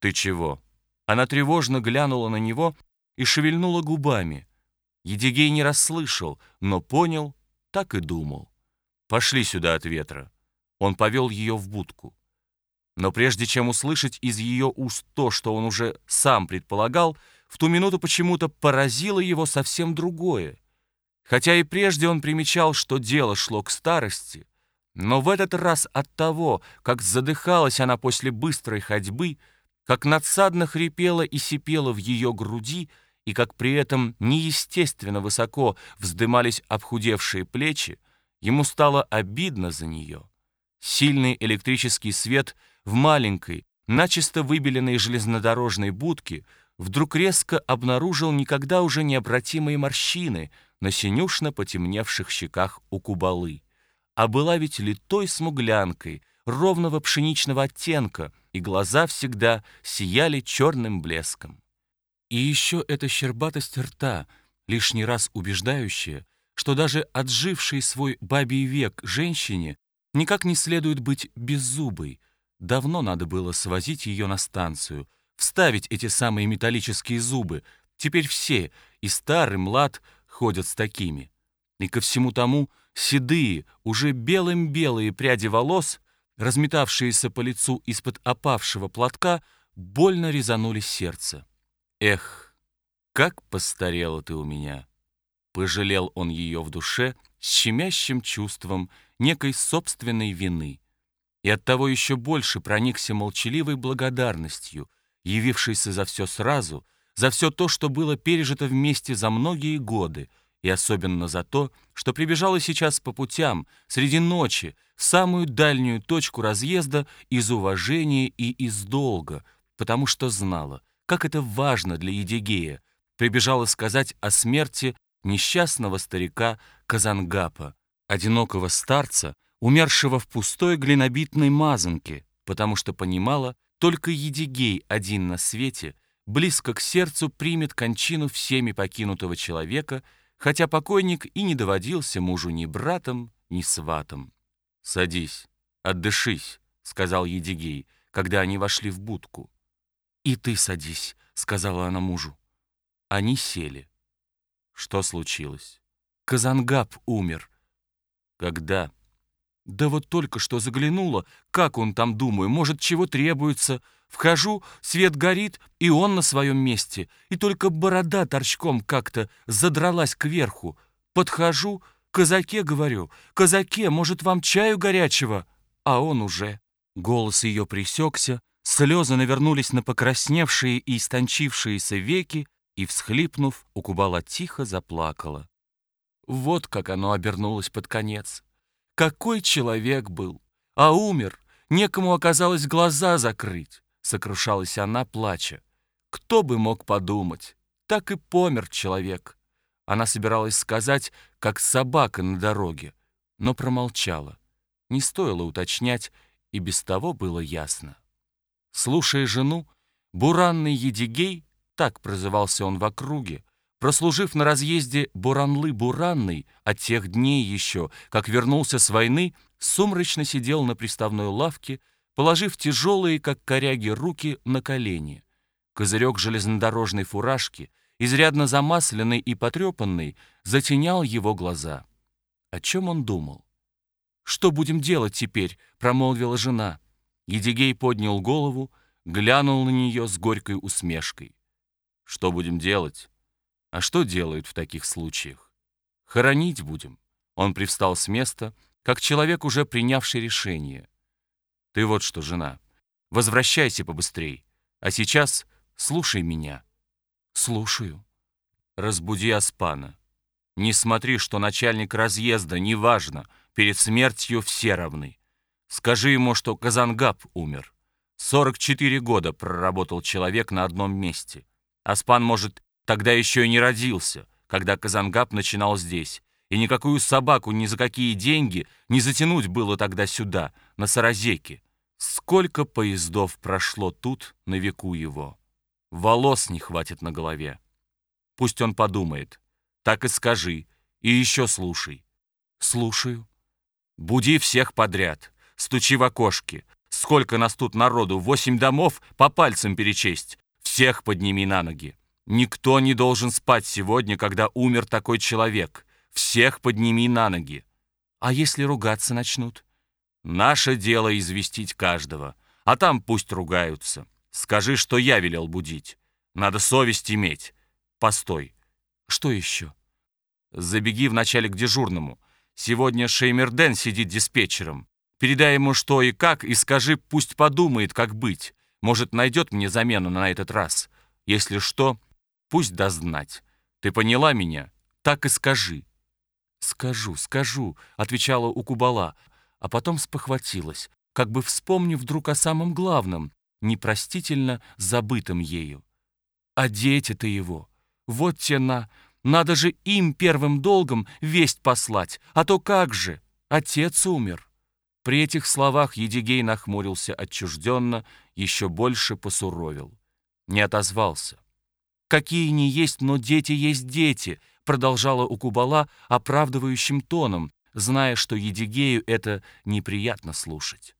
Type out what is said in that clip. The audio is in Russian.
«Ты чего?» Она тревожно глянула на него и шевельнула губами. Едигей не расслышал, но понял, так и думал. «Пошли сюда от ветра». Он повел ее в будку. Но прежде чем услышать из ее уст то, что он уже сам предполагал, в ту минуту почему-то поразило его совсем другое. Хотя и прежде он примечал, что дело шло к старости, но в этот раз от того, как задыхалась она после быстрой ходьбы, как надсадно хрипела и сипела в ее груди, и как при этом неестественно высоко вздымались обхудевшие плечи, ему стало обидно за нее. Сильный электрический свет в маленькой, начисто выбеленной железнодорожной будке вдруг резко обнаружил никогда уже необратимые морщины на синюшно потемневших щеках у кубалы. А была ведь литой смуглянкой, ровного пшеничного оттенка, и глаза всегда сияли черным блеском. И еще эта щербатость рта, лишний раз убеждающая, что даже отжившей свой бабий век женщине никак не следует быть беззубой. Давно надо было свозить ее на станцию, вставить эти самые металлические зубы. Теперь все, и старый, млад, ходят с такими. И ко всему тому седые, уже белым-белые пряди волос разметавшиеся по лицу из-под опавшего платка, больно резанули сердце. «Эх, как постарела ты у меня!» Пожалел он ее в душе с щемящим чувством некой собственной вины и оттого еще больше проникся молчаливой благодарностью, явившейся за все сразу, за все то, что было пережито вместе за многие годы, и особенно за то, что прибежала сейчас по путям, среди ночи, в самую дальнюю точку разъезда из уважения и из долга, потому что знала, как это важно для Едигея, прибежала сказать о смерти несчастного старика Казангапа, одинокого старца, умершего в пустой глинобитной мазанке, потому что понимала, только Едигей один на свете близко к сердцу примет кончину всеми покинутого человека — хотя покойник и не доводился мужу ни братом, ни сватом. «Садись, отдышись», — сказал Едигей, когда они вошли в будку. «И ты садись», — сказала она мужу. Они сели. Что случилось? Казангаб умер. Когда? Да вот только что заглянула. Как он там, думаю, может, чего требуется? Вхожу, свет горит, и он на своем месте. И только борода торчком как-то задралась кверху. Подхожу, казаке говорю, казаке, может, вам чаю горячего? А он уже. Голос ее присекся, слезы навернулись на покрасневшие и истончившиеся веки, и, всхлипнув, Укубала тихо заплакала. Вот как оно обернулось под конец. Какой человек был, а умер, некому оказалось глаза закрыть сокрушалась она, плача. Кто бы мог подумать? Так и помер человек. Она собиралась сказать, как собака на дороге, но промолчала. Не стоило уточнять, и без того было ясно. Слушая жену, буранный Едигей, так прозывался он в округе, прослужив на разъезде Буранлы-Буранный от тех дней еще, как вернулся с войны, сумрачно сидел на приставной лавке, положив тяжелые, как коряги, руки на колени. Козырек железнодорожной фуражки, изрядно замасленный и потрепанный, затенял его глаза. О чем он думал? «Что будем делать теперь?» — промолвила жена. Едигей поднял голову, глянул на нее с горькой усмешкой. «Что будем делать? А что делают в таких случаях? Хоронить будем». Он привстал с места, как человек, уже принявший решение. Ты вот что, жена, возвращайся побыстрей. А сейчас слушай меня. Слушаю. Разбуди Аспана. Не смотри, что начальник разъезда, неважно, перед смертью все равны. Скажи ему, что Казангаб умер. 44 года проработал человек на одном месте. Аспан, может, тогда еще и не родился, когда Казангаб начинал здесь. И никакую собаку ни за какие деньги не затянуть было тогда сюда, на Саразеке. Сколько поездов прошло тут на веку его. Волос не хватит на голове. Пусть он подумает. Так и скажи. И еще слушай. Слушаю. Буди всех подряд. Стучи в окошки. Сколько нас тут народу? Восемь домов по пальцам перечесть. Всех подними на ноги. Никто не должен спать сегодня, когда умер такой человек. Всех подними на ноги. А если ругаться начнут? Наше дело известить каждого. А там пусть ругаются. Скажи, что я велел будить. Надо совесть иметь. Постой. Что еще? Забеги вначале к дежурному. Сегодня Шеймерден сидит диспетчером. Передай ему что и как, и скажи, пусть подумает, как быть. Может, найдет мне замену на этот раз. Если что, пусть даст знать. Ты поняла меня? Так и скажи». «Скажу, скажу», — отвечала Укубала, а потом спохватилась, как бы вспомнив вдруг о самом главном, непростительно забытом ею. «А дети-то его! Вот те на! Надо же им первым долгом весть послать, а то как же! Отец умер!» При этих словах Едигей нахмурился отчужденно, еще больше посуровил. Не отозвался. «Какие не есть, но дети есть дети», продолжала Укубала оправдывающим тоном, зная, что Едигею это неприятно слушать.